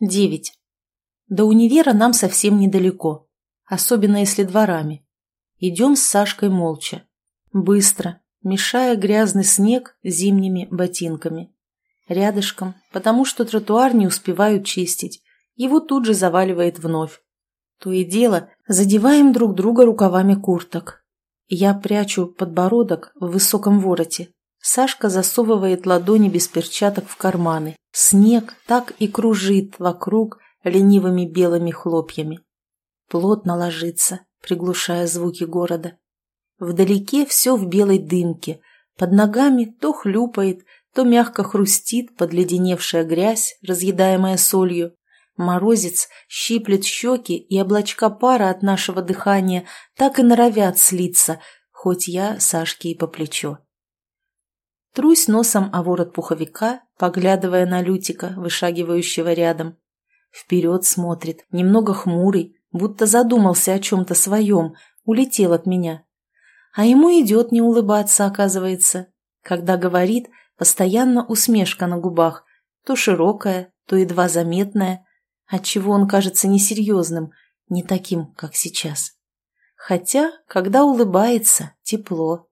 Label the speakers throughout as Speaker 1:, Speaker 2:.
Speaker 1: Девять. До универа нам совсем недалеко, особенно если дворами. Идем с Сашкой молча. Быстро, мешая грязный снег зимними ботинками. Рядышком, потому что тротуар не успевают чистить, его тут же заваливает вновь. То и дело, задеваем друг друга рукавами курток. Я прячу подбородок в высоком вороте. Сашка засовывает ладони без перчаток в карманы. Снег так и кружит вокруг ленивыми белыми хлопьями. Плотно ложится, приглушая звуки города. Вдалеке все в белой дымке, под ногами то хлюпает, то мягко хрустит подледеневшая грязь, разъедаемая солью. Морозец щиплет щеки, и облачка пара от нашего дыхания так и норовят слиться, хоть я Сашке и по плечо. Трусь носом о ворот пуховика, поглядывая на Лютика, вышагивающего рядом. Вперед смотрит, немного хмурый, будто задумался о чем-то своем, улетел от меня. А ему идет не улыбаться, оказывается. Когда говорит, постоянно усмешка на губах, то широкая, то едва заметная, отчего он кажется несерьезным, не таким, как сейчас. Хотя, когда улыбается, тепло.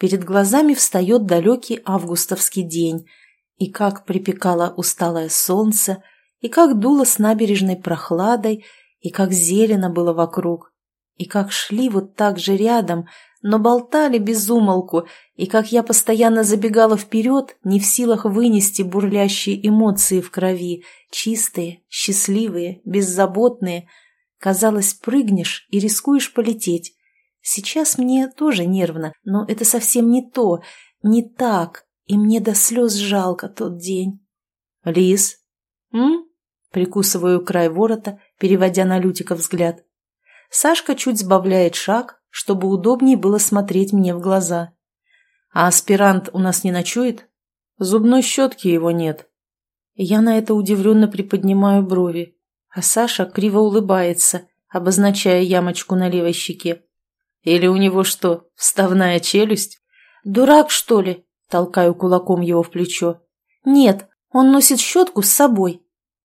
Speaker 1: Перед глазами встает далекий августовский день, и как припекало усталое солнце, и как дуло с набережной прохладой, и как зелено было вокруг, и как шли вот так же рядом, но болтали без умолку, и как я постоянно забегала вперед, не в силах вынести бурлящие эмоции в крови, чистые, счастливые, беззаботные. Казалось, прыгнешь и рискуешь полететь. Сейчас мне тоже нервно, но это совсем не то, не так, и мне до слез жалко тот день. «Лис?» «М?» Прикусываю край ворота, переводя на Лютика взгляд. Сашка чуть сбавляет шаг, чтобы удобнее было смотреть мне в глаза. «А аспирант у нас не ночует? Зубной щетки его нет». Я на это удивленно приподнимаю брови, а Саша криво улыбается, обозначая ямочку на левой щеке. «Или у него что, вставная челюсть?» «Дурак, что ли?» – толкаю кулаком его в плечо. «Нет, он носит щетку с собой».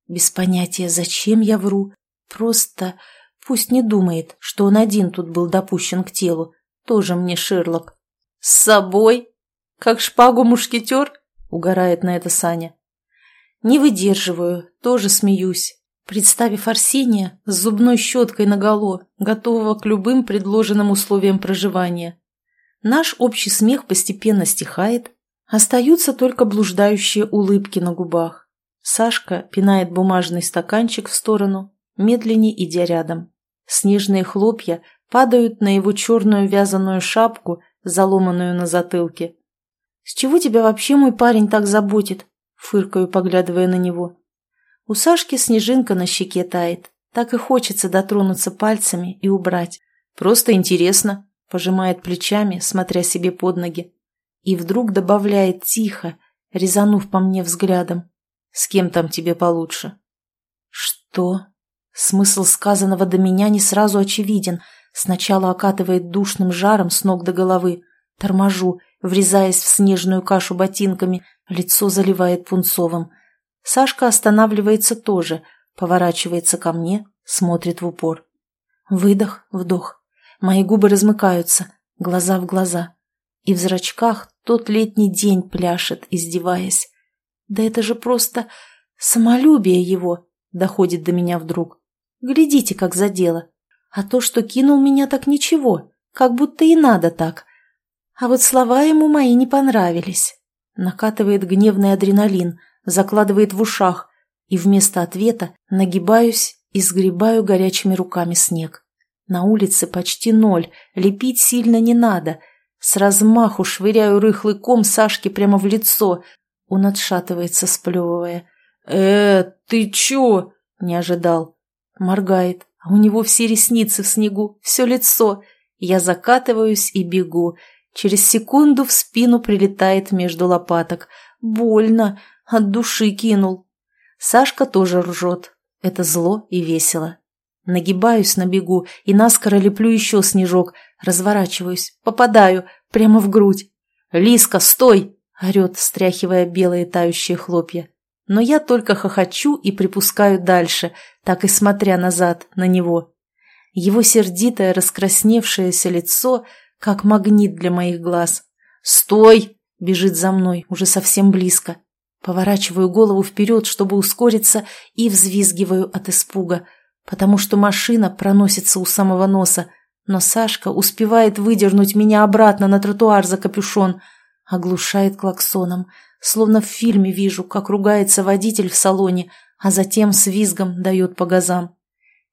Speaker 1: Без понятия, зачем я вру. Просто пусть не думает, что он один тут был допущен к телу. Тоже мне Шерлок. «С собой? Как шпагу мушкетер?» — угорает на это Саня. Не выдерживаю, тоже смеюсь, представив Арсения с зубной щеткой наголо, готового к любым предложенным условиям проживания. Наш общий смех постепенно стихает, остаются только блуждающие улыбки на губах. Сашка пинает бумажный стаканчик в сторону, медленнее идя рядом. Снежные хлопья падают на его черную вязаную шапку, заломанную на затылке. «С чего тебя вообще мой парень так заботит?» — фыркаю, поглядывая на него. У Сашки снежинка на щеке тает. Так и хочется дотронуться пальцами и убрать. «Просто интересно», — пожимает плечами, смотря себе под ноги. И вдруг добавляет тихо, резанув по мне взглядом. С кем там тебе получше?» «Что?» Смысл сказанного до меня не сразу очевиден. Сначала окатывает душным жаром с ног до головы. Торможу, врезаясь в снежную кашу ботинками, лицо заливает пунцовым. Сашка останавливается тоже, поворачивается ко мне, смотрит в упор. Выдох, вдох. Мои губы размыкаются, глаза в глаза. И в зрачках тот летний день пляшет, издеваясь. Да это же просто самолюбие его, доходит до меня вдруг. Глядите, как задело. А то, что кинул меня, так ничего, как будто и надо так. А вот слова ему мои не понравились. Накатывает гневный адреналин, закладывает в ушах, и вместо ответа нагибаюсь и сгребаю горячими руками снег. На улице почти ноль, лепить сильно не надо. С размаху швыряю рыхлый ком Сашке прямо в лицо, он отшатывается, сплевывая. «Э, ты чё?» — не ожидал. Моргает, а у него все ресницы в снегу, все лицо. Я закатываюсь и бегу. Через секунду в спину прилетает между лопаток. Больно, от души кинул. Сашка тоже ржет. Это зло и весело. Нагибаюсь на бегу и наскоро леплю еще снежок. Разворачиваюсь, попадаю, прямо в грудь. «Лиска, стой!» — орет, стряхивая белые тающие хлопья. но я только хохочу и припускаю дальше, так и смотря назад на него. Его сердитое раскрасневшееся лицо, как магнит для моих глаз. «Стой!» — бежит за мной, уже совсем близко. Поворачиваю голову вперед, чтобы ускориться, и взвизгиваю от испуга, потому что машина проносится у самого носа, но Сашка успевает выдернуть меня обратно на тротуар за капюшон, оглушает клаксоном, словно в фильме вижу, как ругается водитель в салоне, а затем с визгом дает по газам.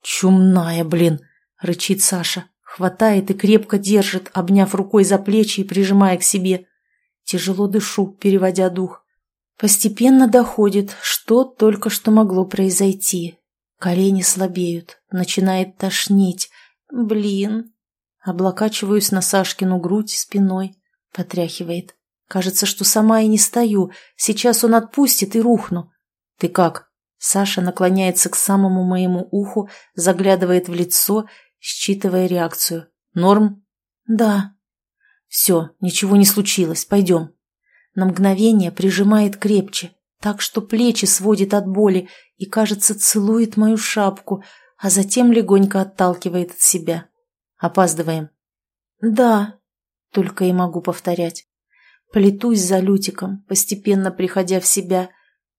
Speaker 1: «Чумная, блин!» — рычит Саша, хватает и крепко держит, обняв рукой за плечи и прижимая к себе. Тяжело дышу, переводя дух. Постепенно доходит, что только что могло произойти. Колени слабеют, начинает тошнить, Блин. Облокачиваюсь на Сашкину грудь спиной. Потряхивает. Кажется, что сама и не стою. Сейчас он отпустит и рухну. Ты как? Саша наклоняется к самому моему уху, заглядывает в лицо, считывая реакцию. Норм? Да. Все, ничего не случилось. Пойдем. На мгновение прижимает крепче, так что плечи сводит от боли и, кажется, целует мою шапку, а затем легонько отталкивает от себя. Опаздываем. «Да», — только и могу повторять. Плетусь за Лютиком, постепенно приходя в себя.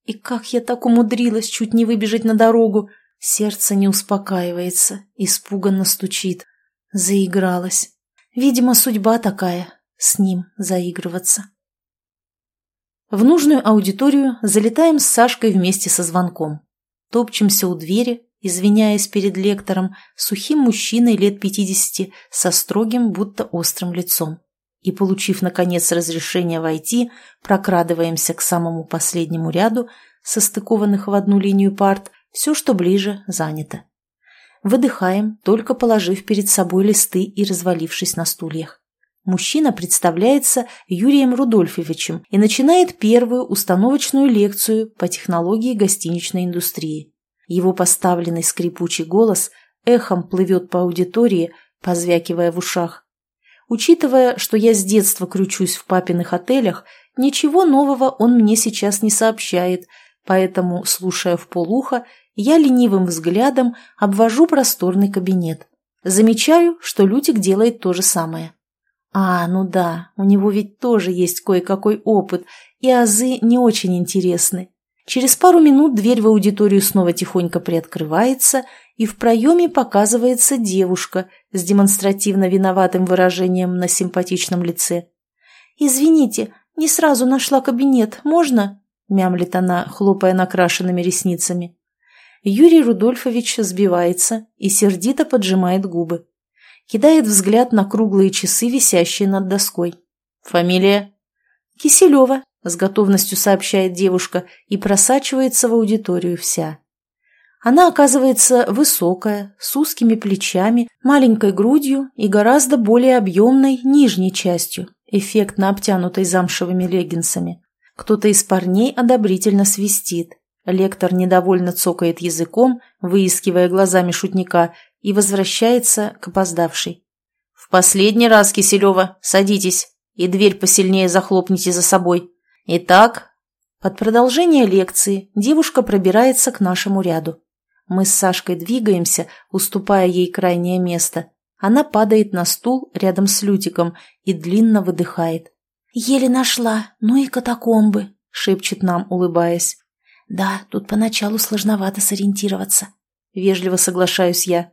Speaker 1: И как я так умудрилась чуть не выбежать на дорогу? Сердце не успокаивается, испуганно стучит. Заигралась. Видимо, судьба такая — с ним заигрываться. В нужную аудиторию залетаем с Сашкой вместе со звонком. Топчемся у двери, извиняясь перед лектором, сухим мужчиной лет пятидесяти со строгим, будто острым лицом. И, получив, наконец, разрешение войти, прокрадываемся к самому последнему ряду, состыкованных в одну линию парт, все, что ближе, занято. Выдыхаем, только положив перед собой листы и развалившись на стульях. Мужчина представляется Юрием Рудольфовичем и начинает первую установочную лекцию по технологии гостиничной индустрии. Его поставленный скрипучий голос эхом плывет по аудитории, позвякивая в ушах. Учитывая, что я с детства кручусь в папиных отелях, ничего нового он мне сейчас не сообщает, поэтому, слушая в полуха, я ленивым взглядом обвожу просторный кабинет. Замечаю, что Лютик делает то же самое. А, ну да, у него ведь тоже есть кое-какой опыт, и азы не очень интересны. Через пару минут дверь в аудиторию снова тихонько приоткрывается, и в проеме показывается девушка с демонстративно виноватым выражением на симпатичном лице. «Извините, не сразу нашла кабинет, можно?» – мямлит она, хлопая накрашенными ресницами. Юрий Рудольфович сбивается и сердито поджимает губы. Кидает взгляд на круглые часы, висящие над доской. «Фамилия?» «Киселева», с готовностью сообщает девушка и просачивается в аудиторию вся. Она оказывается высокая, с узкими плечами, маленькой грудью и гораздо более объемной нижней частью, эффектно обтянутой замшевыми леггинсами. Кто-то из парней одобрительно свистит. Лектор недовольно цокает языком, выискивая глазами шутника, и возвращается к опоздавшей. «В последний раз, Киселева, садитесь, и дверь посильнее захлопните за собой», Итак, под продолжение лекции девушка пробирается к нашему ряду. Мы с Сашкой двигаемся, уступая ей крайнее место. Она падает на стул рядом с Лютиком и длинно выдыхает. «Еле нашла, ну и катакомбы», — шепчет нам, улыбаясь. «Да, тут поначалу сложновато сориентироваться», — вежливо соглашаюсь я.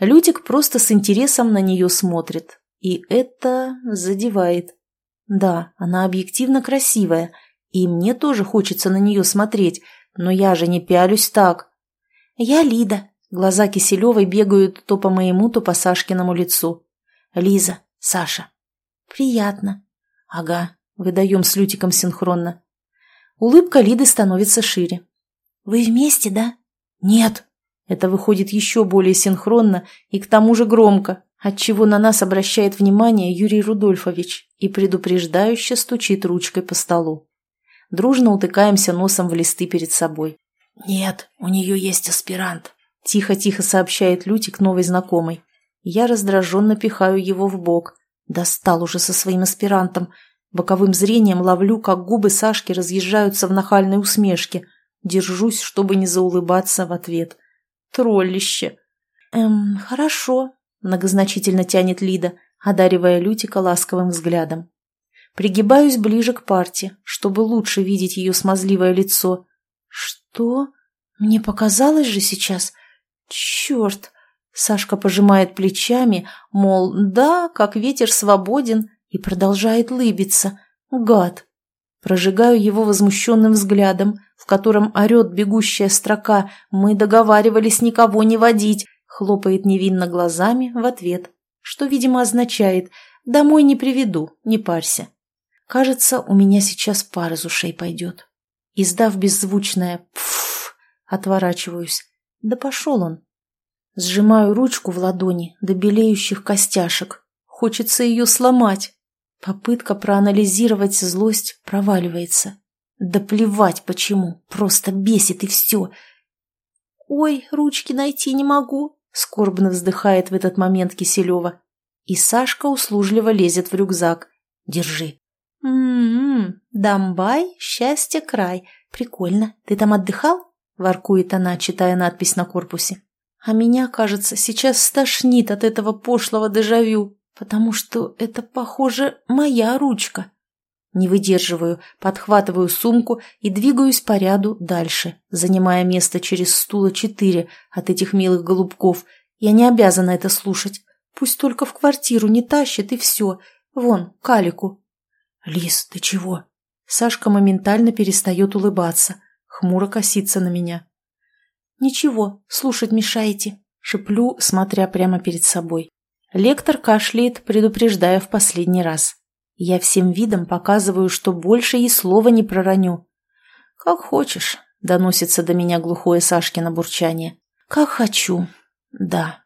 Speaker 1: Лютик просто с интересом на нее смотрит, и это задевает. Да, она объективно красивая, и мне тоже хочется на нее смотреть, но я же не пялюсь так. Я Лида. Глаза Киселевой бегают то по моему, то по Сашкиному лицу. Лиза, Саша. Приятно. Ага, выдаем с Лютиком синхронно. Улыбка Лиды становится шире. Вы вместе, да? Нет. Это выходит еще более синхронно и к тому же громко отчего на нас обращает внимание Юрий Рудольфович и предупреждающе стучит ручкой по столу. Дружно утыкаемся носом в листы перед собой. «Нет, у нее есть аспирант», — тихо-тихо сообщает Лютик новой знакомой. Я раздраженно пихаю его в бок. Достал уже со своим аспирантом. Боковым зрением ловлю, как губы Сашки разъезжаются в нахальной усмешке. Держусь, чтобы не заулыбаться в ответ. Троллище. «Эм, хорошо», — многозначительно тянет Лида, одаривая Лютика ласковым взглядом. Пригибаюсь ближе к парте, чтобы лучше видеть ее смазливое лицо. «Что? Мне показалось же сейчас? Черт!» Сашка пожимает плечами, мол, да, как ветер свободен, и продолжает лыбиться. Гад! Прожигаю его возмущенным взглядом, в котором орет бегущая строка «Мы договаривались никого не водить», хлопает невинно глазами в ответ, что, видимо, означает «Домой не приведу, не парься». Кажется, у меня сейчас пар из ушей пойдет. Издав беззвучное «пф», отворачиваюсь. Да пошел он. Сжимаю ручку в ладони до белеющих костяшек. Хочется ее сломать. Попытка проанализировать злость проваливается. Да плевать почему, просто бесит и все. «Ой, ручки найти не могу», — скорбно вздыхает в этот момент Киселева. И Сашка услужливо лезет в рюкзак. «Держи». «М-м-м, Дамбай, счастье край. Прикольно. Ты там отдыхал?» — воркует она, читая надпись на корпусе. «А меня, кажется, сейчас стошнит от этого пошлого дежавю потому что это, похоже, моя ручка. Не выдерживаю, подхватываю сумку и двигаюсь по ряду дальше, занимая место через стула четыре от этих милых голубков. Я не обязана это слушать. Пусть только в квартиру не тащит, и все. Вон, калику. «Лис, ты чего?» Сашка моментально перестает улыбаться, хмуро косится на меня. «Ничего, слушать мешаете», — шеплю, смотря прямо перед собой. Лектор кашляет, предупреждая в последний раз. Я всем видом показываю, что больше и слова не пророню. «Как хочешь», — доносится до меня глухое Сашкино бурчание. «Как хочу. Да».